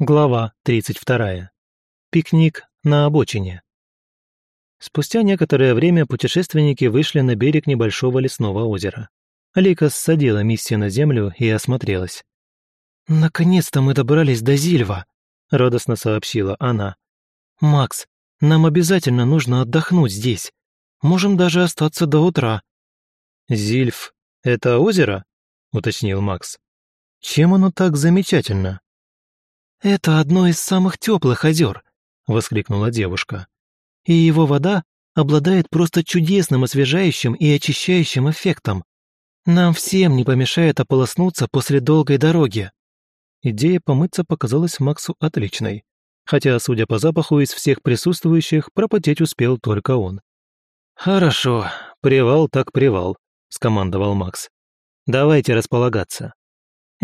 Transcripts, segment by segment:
Глава 32. Пикник на обочине. Спустя некоторое время путешественники вышли на берег небольшого лесного озера. Алика ссадила миссию на землю и осмотрелась. «Наконец-то мы добрались до Зильва», — радостно сообщила она. «Макс, нам обязательно нужно отдохнуть здесь. Можем даже остаться до утра». «Зильф — это озеро?» — уточнил Макс. «Чем оно так замечательно?» «Это одно из самых теплых озер», — воскликнула девушка. «И его вода обладает просто чудесным освежающим и очищающим эффектом. Нам всем не помешает ополоснуться после долгой дороги». Идея помыться показалась Максу отличной, хотя, судя по запаху, из всех присутствующих пропотеть успел только он. «Хорошо, привал так привал», — скомандовал Макс. «Давайте располагаться».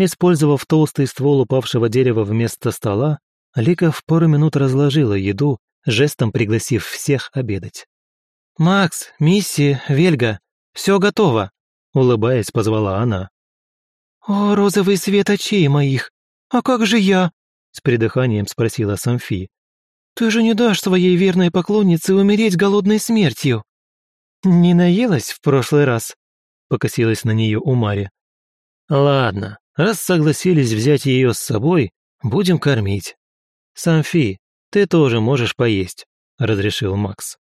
Использовав толстый ствол упавшего дерева вместо стола, Лика в пару минут разложила еду, жестом пригласив всех обедать. «Макс, Мисси, Вельга, все готово!» — улыбаясь, позвала она. «О, розовый свет очей моих! А как же я?» — с придыханием спросила Самфи. «Ты же не дашь своей верной поклоннице умереть голодной смертью!» «Не наелась в прошлый раз?» — покосилась на нее Умари. «Ладно, Раз согласились взять ее с собой, будем кормить. Самфи, ты тоже можешь поесть», — разрешил Макс.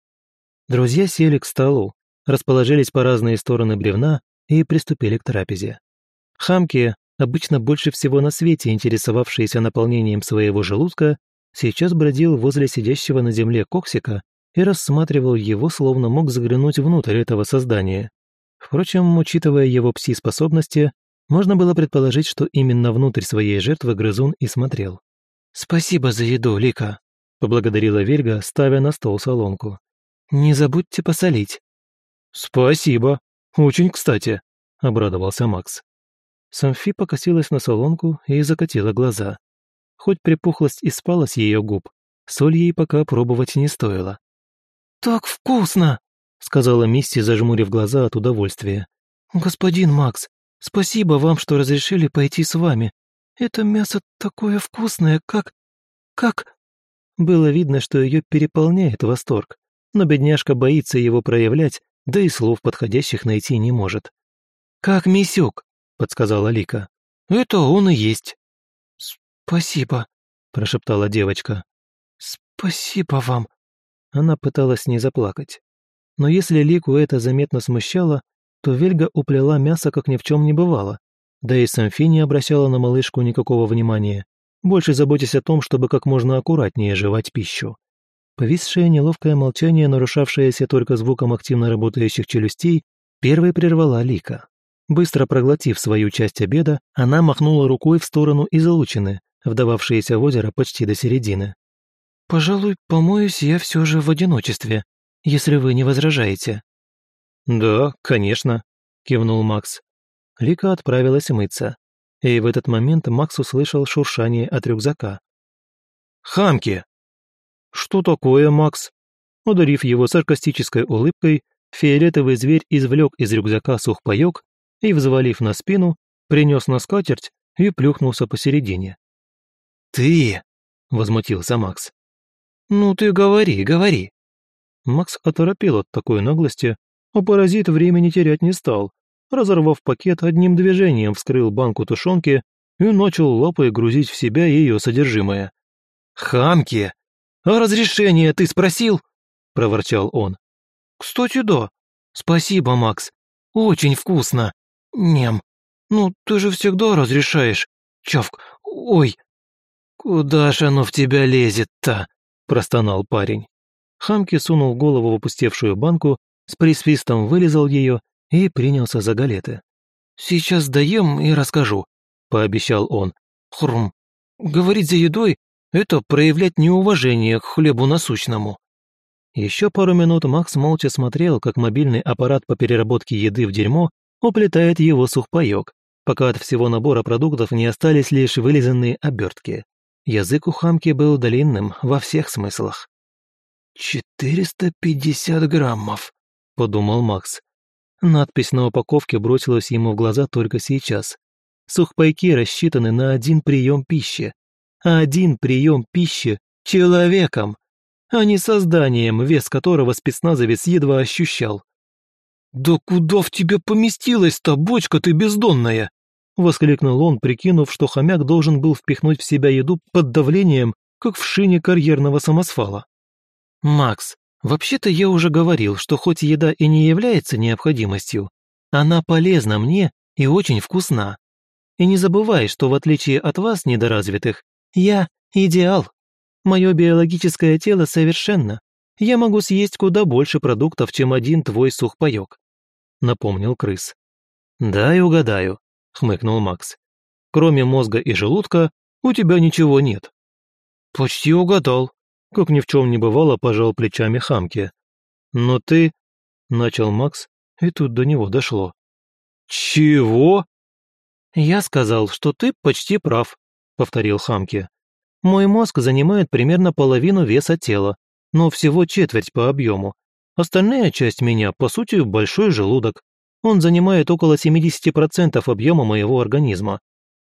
Друзья сели к столу, расположились по разные стороны бревна и приступили к трапезе. Хамки, обычно больше всего на свете интересовавшиеся наполнением своего желудка, сейчас бродил возле сидящего на земле коксика и рассматривал его, словно мог заглянуть внутрь этого создания. Впрочем, учитывая его пси-способности, можно было предположить, что именно внутрь своей жертвы грызун и смотрел. «Спасибо за еду, Лика», — поблагодарила Вельга, ставя на стол солонку. «Не забудьте посолить». «Спасибо. Очень кстати», — обрадовался Макс. Самфи покосилась на солонку и закатила глаза. Хоть припухлость и спала с ее губ, соль ей пока пробовать не стоило. «Так вкусно!» — сказала Мисси, зажмурив глаза от удовольствия. «Господин Макс, Спасибо вам, что разрешили пойти с вами. Это мясо такое вкусное, как... как...» Было видно, что ее переполняет восторг, но бедняжка боится его проявлять, да и слов подходящих найти не может. «Как мисюк», — подсказала Лика. «Это он и есть». «Спасибо», — прошептала девочка. «Спасибо вам». Она пыталась не заплакать. Но если Лику это заметно смущало, то Вельга уплела мясо, как ни в чем не бывало. Да и Самфи не обращала на малышку никакого внимания, больше заботясь о том, чтобы как можно аккуратнее жевать пищу. Повисшее неловкое молчание, нарушавшееся только звуком активно работающих челюстей, первой прервала Лика. Быстро проглотив свою часть обеда, она махнула рукой в сторону излучины, вдававшиеся в озеро почти до середины. «Пожалуй, помоюсь я все же в одиночестве, если вы не возражаете», «Да, конечно», — кивнул Макс. Лика отправилась мыться. И в этот момент Макс услышал шуршание от рюкзака. «Хамки!» «Что такое, Макс?» Ударив его саркастической улыбкой, фиолетовый зверь извлек из рюкзака сухпайок и, взвалив на спину, принес на скатерть и плюхнулся посередине. «Ты!» — возмутился Макс. «Ну ты говори, говори!» Макс оторопел от такой наглости, а паразит времени терять не стал. Разорвав пакет, одним движением вскрыл банку тушенки и начал лапой грузить в себя ее содержимое. «Хамки! А разрешение ты спросил?» – проворчал он. «Кстати, да. Спасибо, Макс. Очень вкусно. Нем. Ну, ты же всегда разрешаешь. Чавк. Ой. Куда ж оно в тебя лезет-то?» – простонал парень. Хамки сунул голову в опустевшую банку с присвистом вылезал ее и принялся за галеты. «Сейчас доем и расскажу», — пообещал он. «Хрум, говорить за едой — это проявлять неуважение к хлебу насущному». Еще пару минут Макс молча смотрел, как мобильный аппарат по переработке еды в дерьмо уплетает его сухпайок, пока от всего набора продуктов не остались лишь вылизанные обертки. Язык у хамки был длинным во всех смыслах. «Четыреста пятьдесят граммов», подумал Макс. Надпись на упаковке бросилась ему в глаза только сейчас. Сухпайки рассчитаны на один прием пищи. один прием пищи человеком, а не созданием, вес которого спецназовец едва ощущал. «Да куда в тебя поместилась-то, бочка ты бездонная?» Воскликнул он, прикинув, что хомяк должен был впихнуть в себя еду под давлением, как в шине карьерного самосвала. «Макс, вообще-то я уже говорил, что хоть еда и не является необходимостью, она полезна мне и очень вкусна. И не забывай, что в отличие от вас, недоразвитых, я идеал. Мое биологическое тело совершенно. Я могу съесть куда больше продуктов, чем один твой сухпайок», — напомнил крыс. «Дай угадаю», — хмыкнул Макс. «Кроме мозга и желудка у тебя ничего нет». «Почти угадал», — как ни в чем не бывало, пожал плечами хамки. «Но ты...» — начал Макс, и тут до него дошло. «Чего?» «Я сказал, что ты почти прав», — повторил Хамки. «Мой мозг занимает примерно половину веса тела, но всего четверть по объему. Остальная часть меня, по сути, большой желудок. Он занимает около 70% объема моего организма.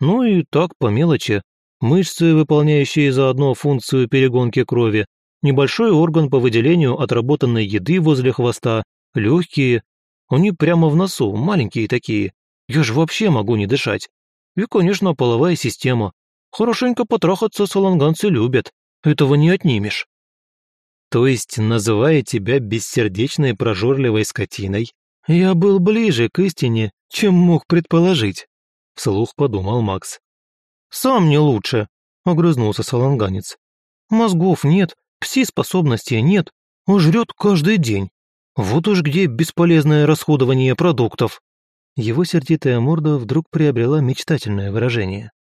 Ну и так, по мелочи. Мышцы, выполняющие заодно функцию перегонки крови, небольшой орган по выделению отработанной еды возле хвоста, легкие. Они прямо в носу, маленькие такие. Я же вообще могу не дышать. И, конечно, половая система. Хорошенько потрахаться саланганцы любят. Этого не отнимешь. То есть, называя тебя бессердечной прожорливой скотиной, я был ближе к истине, чем мог предположить, вслух подумал Макс. Сам не лучше, огрызнулся саланганец. Мозгов нет, пси-способностей нет, он жрет каждый день. Вот уж где бесполезное расходование продуктов. Его сердитая морда вдруг приобрела мечтательное выражение.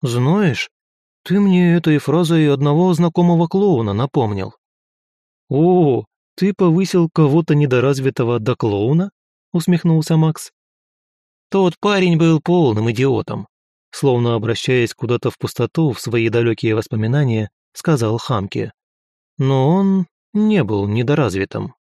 «Знаешь, ты мне этой фразой одного знакомого клоуна напомнил». «О, ты повысил кого-то недоразвитого до клоуна?» — усмехнулся Макс. Тот парень был полным идиотом. Словно обращаясь куда-то в пустоту в свои далекие воспоминания, сказал Хамке. Но он не был недоразвитым.